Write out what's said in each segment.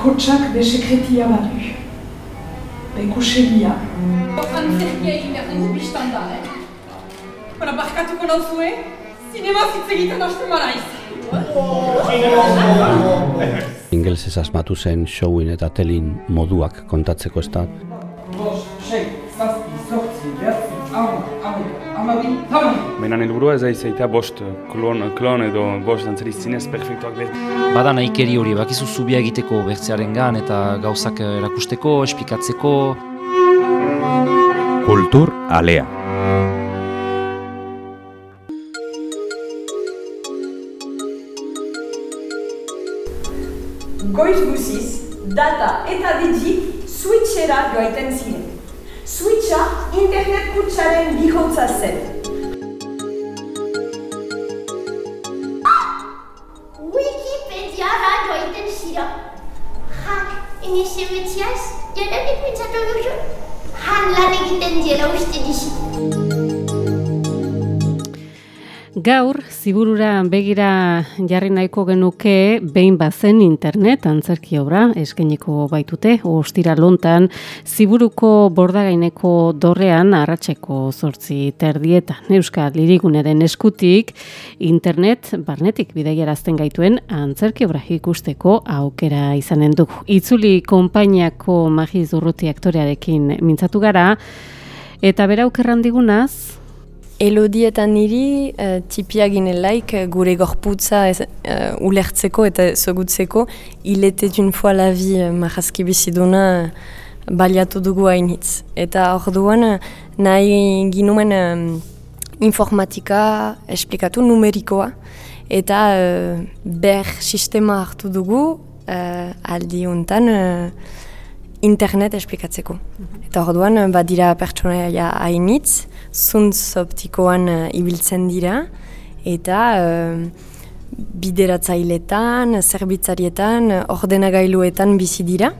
bakotsak be sekretia badu. Be kusegia. Antzerkia egin behar dugu biztan da, eh? Bara, barkatuko nauzue, zinema zitz egiten hastu maraiz. Ingelsez asmatu zen showin eta telin moduak kontatzeko ez da. Bost, sei, zazpi, zortzi, behatzi, hamar, hamar, hamabi, hamar. Baina helburua ez aizaita bost klon, klon edo bost dantzari zinez perfektuak lehen. Bada nahikeri hori, bakizu zubia egiteko bertzearen gan eta gauzak erakusteko, esplikatzeko. Kultur alea. Goiz guziz, data eta digi switchera joaiten ziren. Switcha internet kutsaren bihotza zen. Gaur, ziburura begira jarri nahiko genuke behin bazen internet antzerki obra eskeniko baitute, ostira lontan, ziburuko bordagaineko dorrean arratseko zortzi terdietan. Euskal Lirigunaren eskutik internet barnetik bideiarazten gaituen antzerki obra ikusteko aukera izanen dugu. Itzuli konpainiako magiz urruti aktorearekin mintzatu gara, eta bera aukerran digunaz, Elodi eta niri uh, tipia ginelaik uh, gure gorputza ez, uh, ulertzeko eta zogutzeko Il était une fois la vie uh, marazki biziduna baliatu dugu hainitz. Eta orduan nahi ginuen um, informatika esplikatu numerikoa eta uh, ber sistema hartu dugu uh, aldi hontan uh, internet esplikatzeko. Eta orduan badira pertsonaia hainitz, zuntz optikoan uh, ibiltzen dira, eta uh, bideratzailetan, zerbitzarietan, ordenagailuetan bizi dira,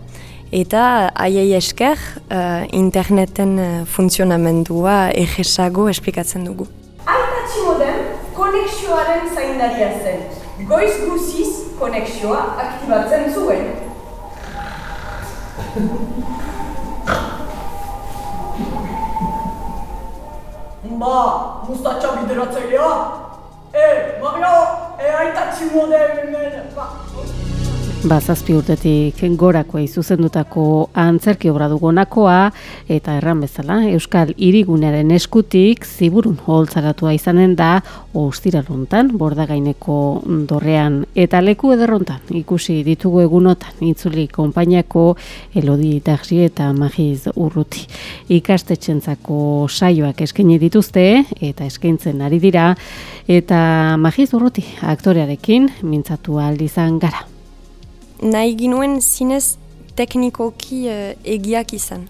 eta aiei esker uh, interneten uh, funtzionamendua egesago esplikatzen dugu. Aitatxi modem konexioaren zaindaria zen. Goiz guziz konexioa aktibatzen zuen. Ba, mustatxa bideratzailea? E, Mario, e, aitatxi modem hemen, ba. Ba, zazpi urtetik gorakoa izuzendutako antzerki obra dugonakoa eta erran bezala Euskal Irigunearen eskutik ziburun holtzaratua izanen da ostiraluntan, bordagaineko dorrean eta leku ederrontan ikusi ditugu egunotan itzuli konpainiako Elodi Darzi eta Magiz Urruti. Ikastetxentzako saioak eskaini dituzte eta eskaintzen ari dira eta Magiz Urruti aktorearekin mintzatu aldizan gara nahi ginuen zinez teknikoki uh, egiak izan.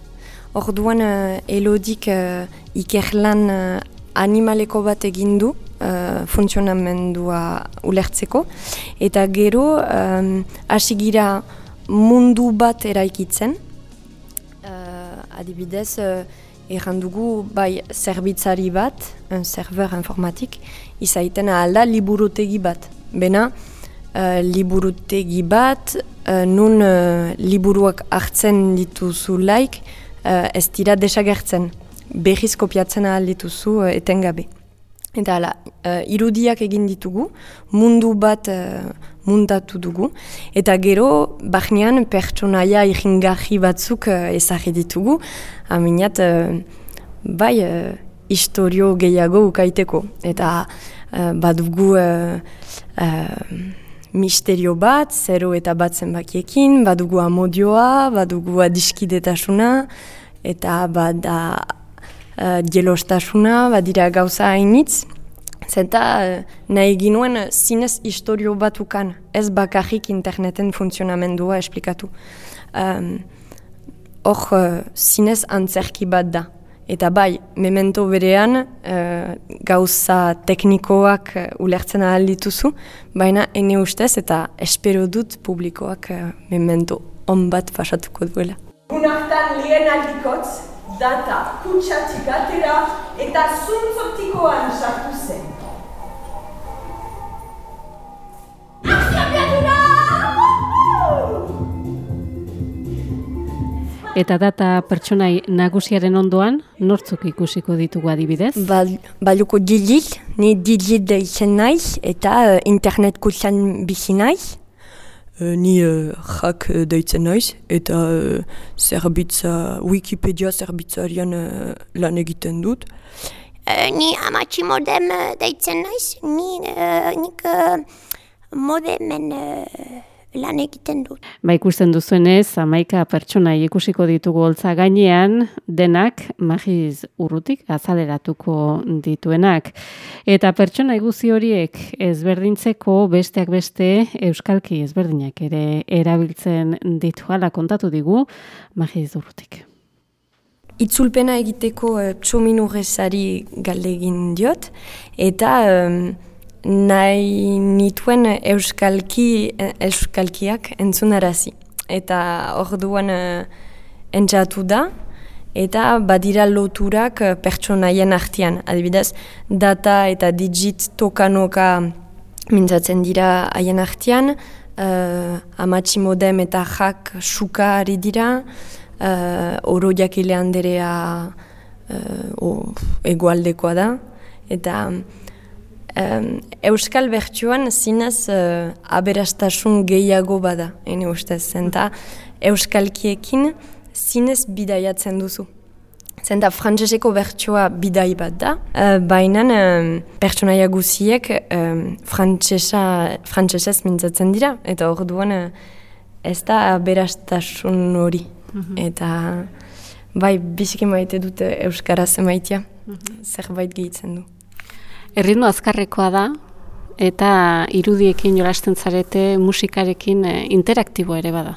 Orduan uh, elodik uh, ikerlan uh, animaleko bat egindu uh, funtzionamendua ulertzeko. Eta gero um, hasi gira mundu bat eraikitzen. Uh, adibidez, uh, errandugu bai zerbitzari bat, un server informatik, izaiten alda liburutegi bat. Bena, uh, liburutegi bat, uh, nun uh, liburuak hartzen dituzu laik, uh, ez dira desagertzen, behiz kopiatzen ahal dituzu uh, etengabe. Eta hala, uh, irudiak egin ditugu, mundu bat uh, mundatu dugu, eta gero, bahnean pertsonaia iringarri batzuk uh, ezagri ditugu, aminat, uh, bai, uh, historio gehiago ukaiteko, eta uh, badugu... Uh, misterio bat, zero eta bat zenbakiekin, badugu amodioa, badugu adiskidetasuna, eta bada uh, jelostasuna, badira gauza hainitz. Zenta uh, nahi ginuen zinez historio batukan, ez bakarrik interneten funtzionamendua esplikatu. Hor uh, zinez antzerki bat da. Eta bai, memento berean uh, gauza teknikoak uh, ulertzen ahal dituzu, baina ene ustez eta espero dut publikoak uh, memento on bat fasatuko duela. Gunartan lehen aldikotz, data kutsatik atera eta zuntzoptikoan sartu zen. Eta data pertsonai nagusiaren ondoan, nortzuk ikusiko ditugu adibidez? Bal, baluko dilit, ni dilit deitzen naiz, eta uh, internet kutsan bizi naiz. Uh, ni uh, jak uh, deitzen naiz, eta uh, zerbitza, Wikipedia zerbitzarian uh, lan egiten dut. Uh, ni amatxi modem uh, deitzen naiz, ni, uh, nik uh, modemen uh, lan egiten dut. Ba ikusten duzuenez, amaika pertsona ikusiko ditugu holtza gainean, denak magiz urrutik azaleratuko dituenak. Eta pertsona guzi horiek ezberdintzeko besteak beste euskalki ezberdinak ere erabiltzen ditu hala kontatu digu magiz urrutik. Itzulpena egiteko uh, txominurrezari galde egin diot, eta um, nahi nituen euskalki, euskalkiak entzunarazi. Eta orduan uh, entzatu da, eta badira loturak uh, pertsonaien artean. Adibidez, data eta digit tokanoka mintzatzen dira haien artean, uh, amatxi modem eta jak suka ari dira, uh, oro jakile handerea uh, egualdekoa da, eta um, Euskal Bertsuan zinez uh, aberastasun gehiago bada, ene ustez, zenta Euskalkiekin zinez bidaiatzen duzu. Zenta frantzeseko bertsua bidai bat da, uh, baina um, pertsonaia guziek um, frantzesez mintzatzen dira, eta hor duan uh, ez da aberastasun hori. Eta bai, biziki maite dute Euskaraz emaitia, zerbait gehitzen du. Erritmo azkarrekoa da, eta irudiekin jolasten zarete musikarekin e, interaktibo ere bada.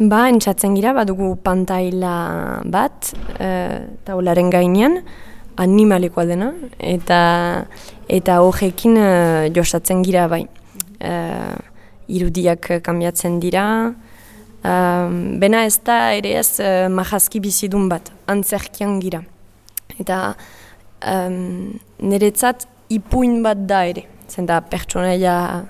Ba, entzatzen gira, badugu pantaila bat, e, taularen gainean, animalekoa dena, eta eta horrekin e, jostatzen gira bai. E, irudiak kanbiatzen dira, e, bena ez da ere ez e, mahazki bizidun bat, antzerkian gira. Eta um, niretzat ipuin bat da ere. Zenta pertsonaia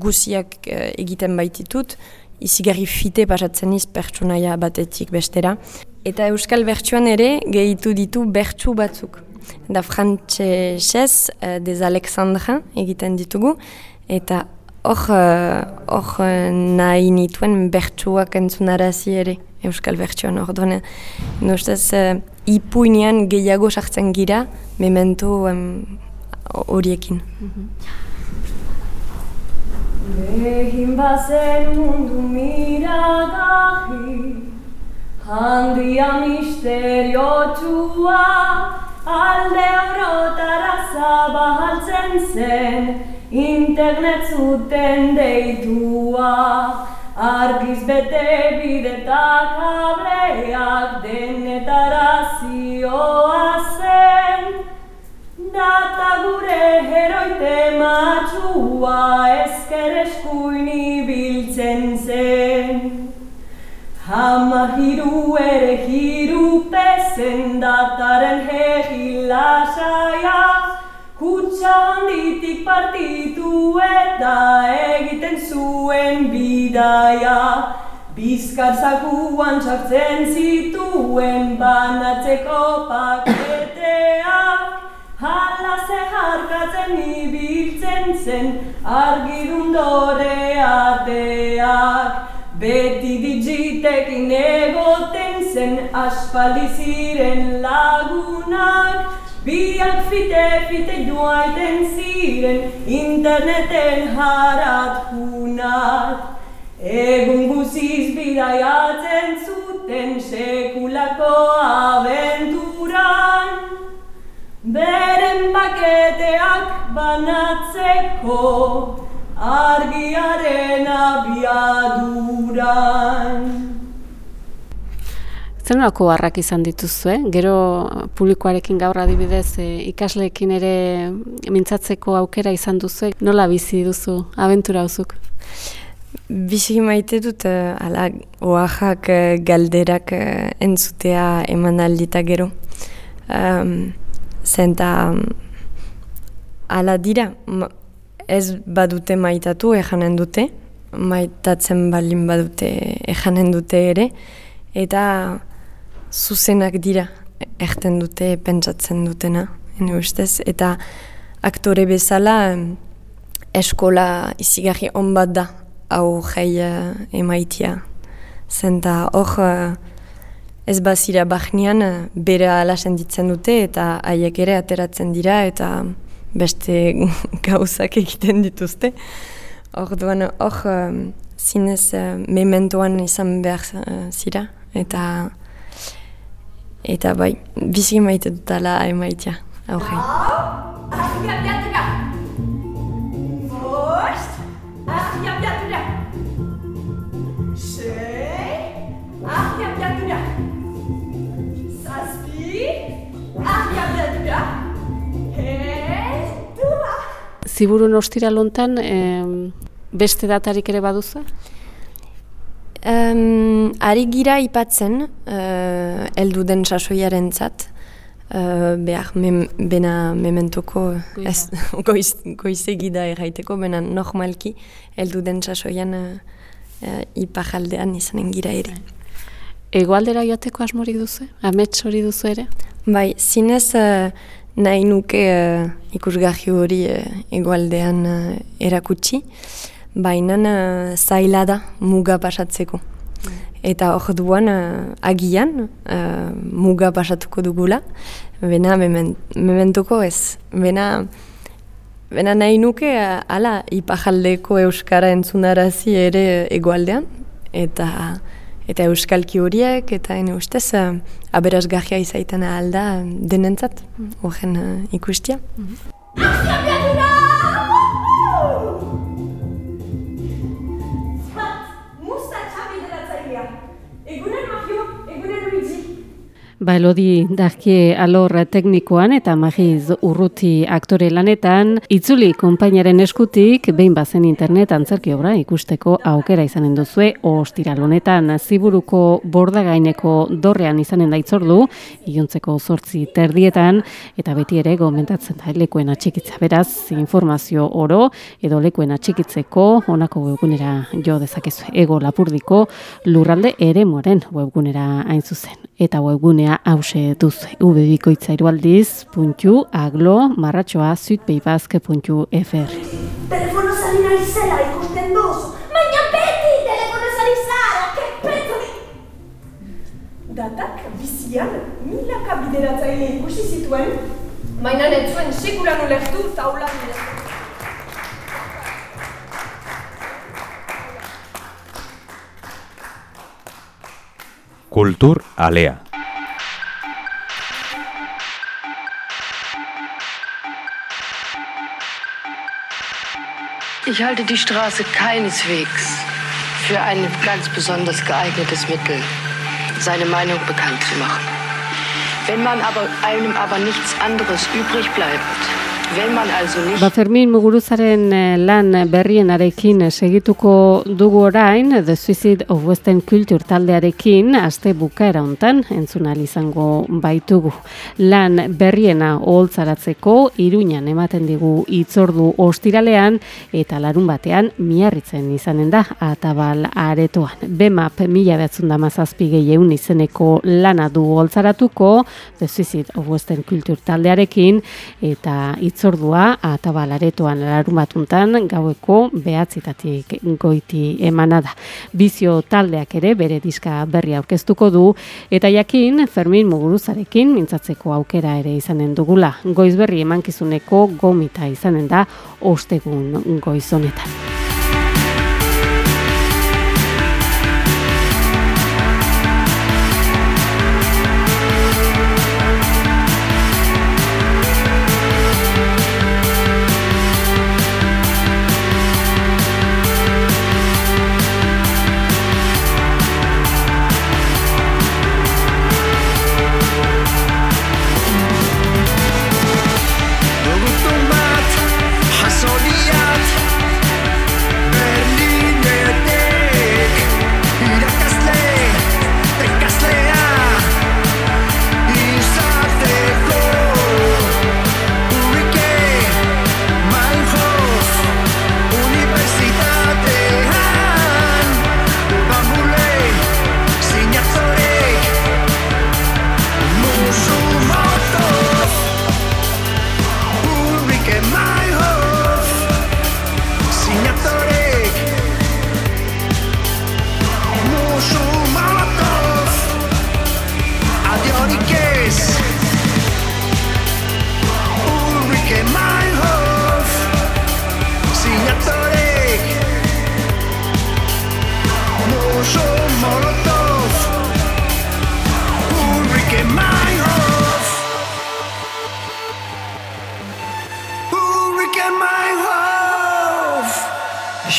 guziak uh, egiten baititut, izigarri fite pasatzen iz pertsonaia batetik bestera. Eta Euskal Bertsuan ere gehitu ditu bertsu batzuk. Da frantxez uh, des Alexandra egiten ditugu, eta hor uh, nahi nituen bertsuak entzunarazi ere Euskal Bertsuan. Hor duene, nostez, uh, ipuinean gehiago sartzen gira, memento horiekin. Egin bazen mundu miragahi, handia misteriotua, alde horotara zabaltzen zen, internet zuten deitua, argiz bete bidetak kableak denetara zioa zen, data gure heroite matxua ezker eskuin ibiltzen zen. Hama hiru ere hiru pezen dataren hegi lasaia, kutsa handitik partitu eta egiten zuen bidaia. Bizkar zakuan txartzen zituen banatzeko paketeak, Hala zeharkatzen ibiltzen zen argidun doreateak. Beti digitekin egoten zen aspaldi ziren lagunak. Biak fite-fite joaiten ziren interneten haratkunak. Egun guziz bidaiatzen zuten sekulako abenturan. Beren paketeak banatzeko argiaren abiaduran. Zer nolako harrak izan dituzue? Gero publikoarekin gaur adibidez e, ikasleekin ere mintzatzeko aukera izan duzu, nola bizi duzu, abentura uzuk? Bizi maite dut, uh, ala, oaxak uh, galderak uh, entzutea eman aldita gero. Um, zenta, ala dira, ez badute maitatu ejanen dute, maitatzen balin badute ejanen dute ere, eta zuzenak dira, erten dute, pentsatzen dutena, ene ustez, eta aktore bezala eskola izigarri on bat da, hau jai uh, emaitia. Zenta hor uh, ez bazira bahnean uh, bere ala senditzen dute eta haiek ere ateratzen dira eta beste gauzak egiten dituzte. Orduan hor um, zinez uh, mementoan izan behar uh, zira eta eta bai, bizi maite dutala emaitia. Argi abiatu da! Bost! Argi abiatu da! Sei! Argi abiatu da! Zazpi! Argi abiatu da! Heldua! Ziburun ostira lontan, em, beste datarik ere baduza? Um, ari gira ipatzen, uh, eldu den sasoiaren zat, uh, behar mem, bena mementoko, ez, goiz, goizegi da erraiteko, bena normalki eldu den sasoian uh, uh, ipajaldean izanen gira ere. Egoaldera joateko asmorik duzu? Amets hori duzu ere? Bai, zinez uh, nahi nuke uh, ikusgarri hori uh, egoaldean uh, erakutsi, baina uh, zaila da muga pasatzeko. Eta hor duan uh, agian uh, muga pasatuko dugula, bena memen, ez. Bena, bena nahi nuke uh, ala ipajaldeko euskara entzunarazi ere egoaldean, eta eta euskalki horiek, eta ene ustez uh, aberazgarria izaiten alda denentzat, horren uh, ikustia. Argi abiatu Ba, Elodi Darkie alor teknikoan eta Magiz Urruti aktore lanetan, itzuli konpainaren eskutik, behin bazen internet antzerki obra ikusteko aukera izanen duzue, ostiral honetan. Ziburuko bordagaineko dorrean izanen da itzordu, iluntzeko zortzi terdietan, eta beti ere gomentatzen da lekuen atxikitza. Beraz, informazio oro, edo lekuen atxikitzeko, honako webgunera jo dezakezu, ego lapurdiko lurralde eremuaren webgunera hain zuzen. Eta webgunea hause duz ubebikoitza irualdiz, puntu, aglo, marratxoa, zuitbeibazke.fr. Telefono zari nahi zela ikusten duzu. Baina beti telefono zari zara, ke petri! Datak bizian milaka bideratzaile ikusi zituen, baina ez zuen sekulan ulertu taula bideratzen. Kultur Alea. Ich halte die Straße keineswegs für ein ganz besonders geeignetes Mittel, seine Meinung bekannt zu machen. Wenn man aber einem aber nichts anderes übrig bleibt, Ba, Fermin Muguruzaren eh, lan berrienarekin segituko dugu orain, The Suicide of Western Culture taldearekin, aste bukaera hontan entzun ahal izango baitugu. Lan berriena oholtzaratzeko iruñan ematen digu itzordu ostiralean, eta larun batean miarritzen izanen da atabal aretoan. Bemap mila behatzun da mazazpi gehieun izeneko lana du oholtzaratuko, The Suicide of Western Culture taldearekin, eta itzordua atabalaretoan larumatuntan gaueko behatzitatik goiti emana da. Bizio taldeak ere bere diska berri aurkeztuko du eta jakin Fermin Muguruzarekin mintzatzeko aukera ere izanen dugula. Goiz berri emankizuneko gomita izanen da ostegun goiz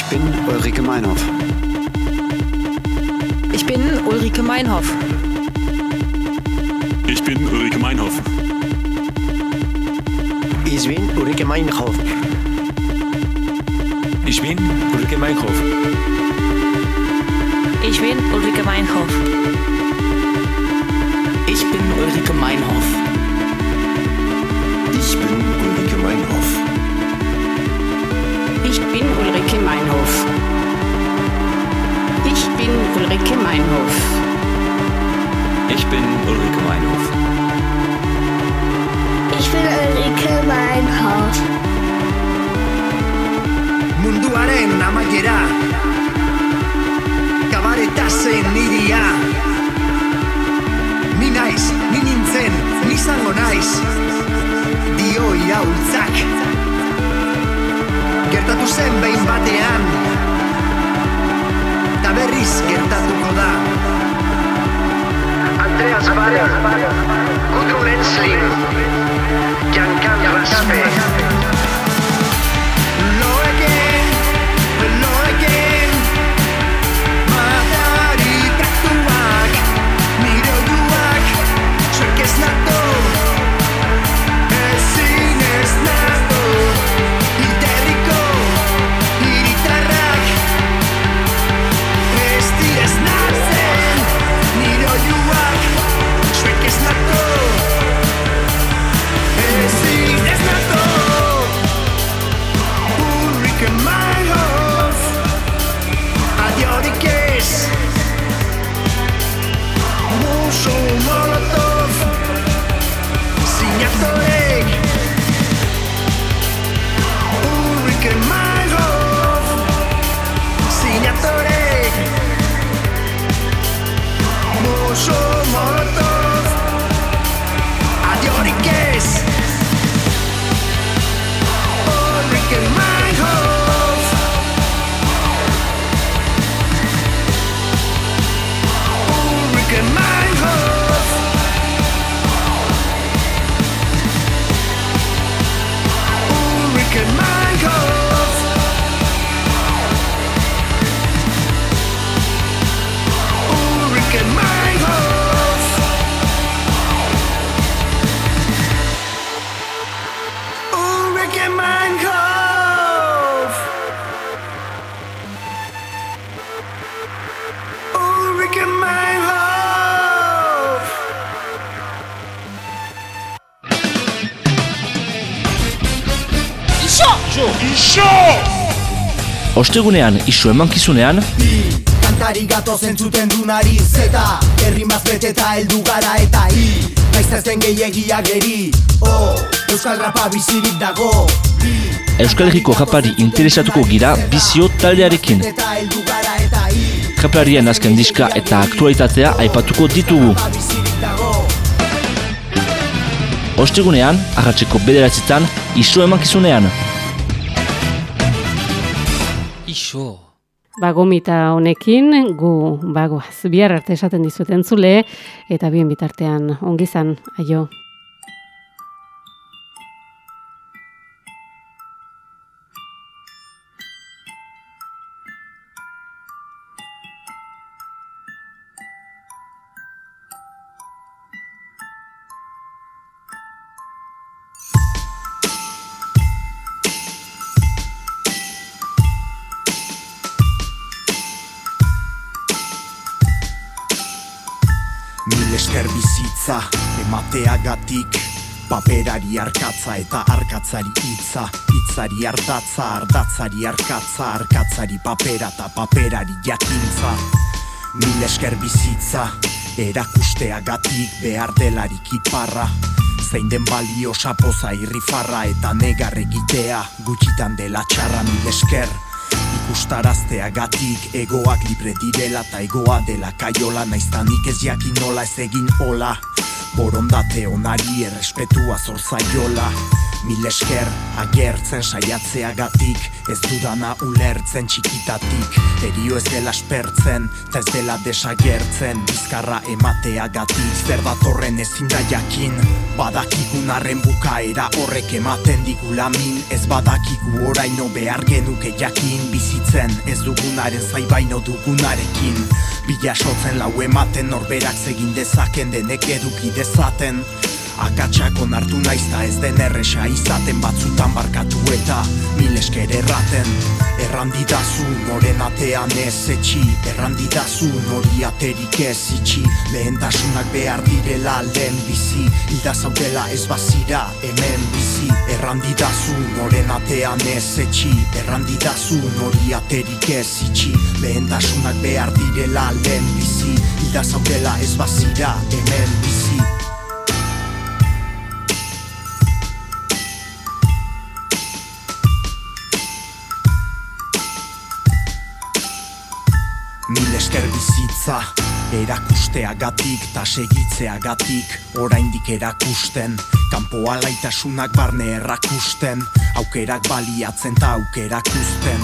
bin Ulrike Meinhoff. Ich bin Ulrike Meinhoff. Ich bin Ulrike Meinhoff. Ich bin Ulrike Meinhoff. Ich bin Ulrike Meinhoff. Ich bin Ulrike Meinhoff. Ich bin Ulrike Meinhoff. Ich bin bin Ulrike Meinhoff. Ich bin Ulrike Meinhoff. Ich bin Ulrike Meinhoff. Ich bin Ulrike Meinhoff. Munduaren amaiera Kabaretazen niria Ni naiz, ni nintzen, ni izango naiz Dio iraultzak Gertatu zen behin batean Ta berriz gertatuko da Andreas Bader, Gudrun Ensling, Giancarlo Raspe. Iso! Iso! Ostegunean, iso emankizunean, Kantari gato zentzuten du nariz Eta herrimaz beteta heldu gara eta i Naiz ez den gehiagia geri Oh, Euskal Rapa bizirik dago Euskal Herriko rapari interesatuko gira bizio taldearekin. Raplarien azken diska eta aktualitatea aipatuko ditugu. Ostegunean, arratseko bederatzitan, iso emankizunean. Iso. Bagomita honekin, gu bagoaz, bihar arte esaten dizuet entzule, eta bien bitartean ongizan, aio. Paperari arkatza eta arkatzari hitza. Hitzari ardatza, ardatzari arkatza Arkatzari papera eta paperari jakintza. Mil esker bizitza, erakusteagatik behar delarik iparra. Zein den balio sapoza irrifarra eta negar egitea. Gutxitan dela txarra mil esker. Ikustarazteagatik egoak libre direla eta egoa dela kaiola. Naiztanik ez jakin nola ez egin hola Borondate onari errespetua zor zaiola Mil esker agertzen saiatzeagatik Ez dudana ulertzen txikitatik. Erio ez dela aspertzen, ta ez dela desagertzen Bizkarra emateagatik. Zer datorren ezin da jakin Badakigun arren bukaera horrek ematen digula min Ez badakigu oraino behar genuke jakin Bizitzen ez dugunaren zaibaino dugunarekin. Bila sotzen lau ematen norberak zegin dezaken denek eduki dezaten Akatsak onartu naizta ez den erresa izaten batzutan barkatu eta mil esker erraten. Errandidazu noren atean ez etxi Errandidazu nori aterik ez itxi. Lehentasunak behar direla lehen bizi Hilda zaudela ez bazira hemen bizi. Errandidazu noren atean ez etxi Errandidazu nori aterik ez itxi. Lehentasunak behar direla lehen bizi Hilda zaudela ez bazira hemen bizi esker bizitza erakusteagatik ta segitzeagatik. Oraindik erakusten kanpo alaitasunak barne errakusten aukerak baliatzen ta aukerak uzten.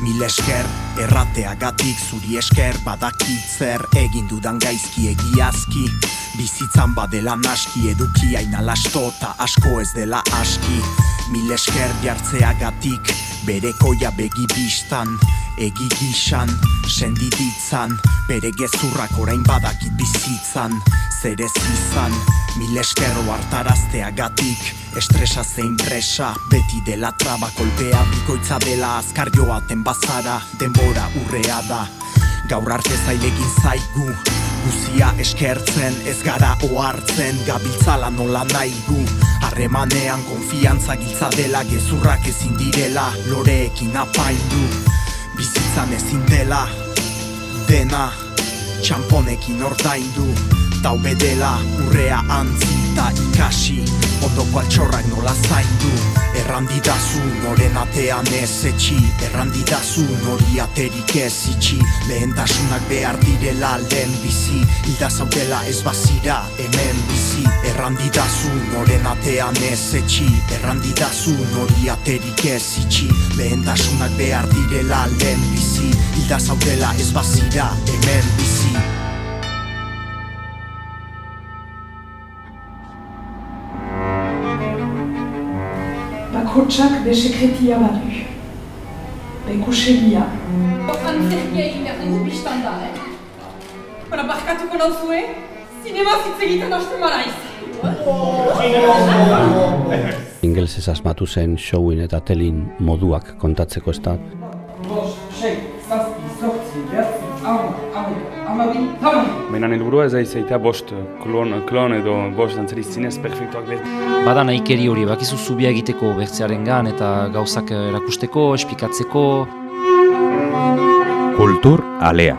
Mil esker errateagatik zuri esker badakitzer egin dudan gaizki egiazki. Bizitzan badela naski eduki ainalasto ta asko ez dela aski. Mil esker jartzeagatik berekoia begi bistan Egi gisan, sendiditzan Bere gezurrak orain badakit bizitzan Zer ez izan, mil eskero hartarazteagatik Estresa zein presa, beti dela traba kolpea Bikoitza dela azkar joaten bazara. Denbora urrea da Gaur arte zailegin zaigu Guzia eskertzen, ez gara ohartzen Gabiltzala nola nahi gu Harremanean konfiantza giltza dela Gezurrak ezin direla, loreekin apaindu. Bizitzan ezin dela, dena Txamponekin ordaindu. Taube dela, urrea antzi eta ikasi Ondoko altxorrak nola zaindu? Errandidazu noren atean ez etxi. Errandidazu nori aterik ez itxi. Lehentasunak behar direla lehen bizi. Hilda zaudela ez bazira hemen bizi. Errandidazu noren atean ez etxi. Errandidazu nori aterik ez itxi. Lehentasunak behar direla lehen bizi. Hilda zaudela ez bazira hemen bizi Bakotsak be sekretia badu. Bekusegia. Antzerkia egin behar dugu biztan da, eh? Bara, barkatuko nauzue, zinema zitz egiten hasten maraiz. Ingelsez asmatu zen showin eta telin moduak kontatzeko ez da. Baina helburua ez aizaita bost klon, klon edo bost dantzari zinez perfektuak behar. Bada nahikeri hori, bakizu zubia egiteko bertzearen gan eta gauzak erakusteko, espikatzeko. Kultur alea.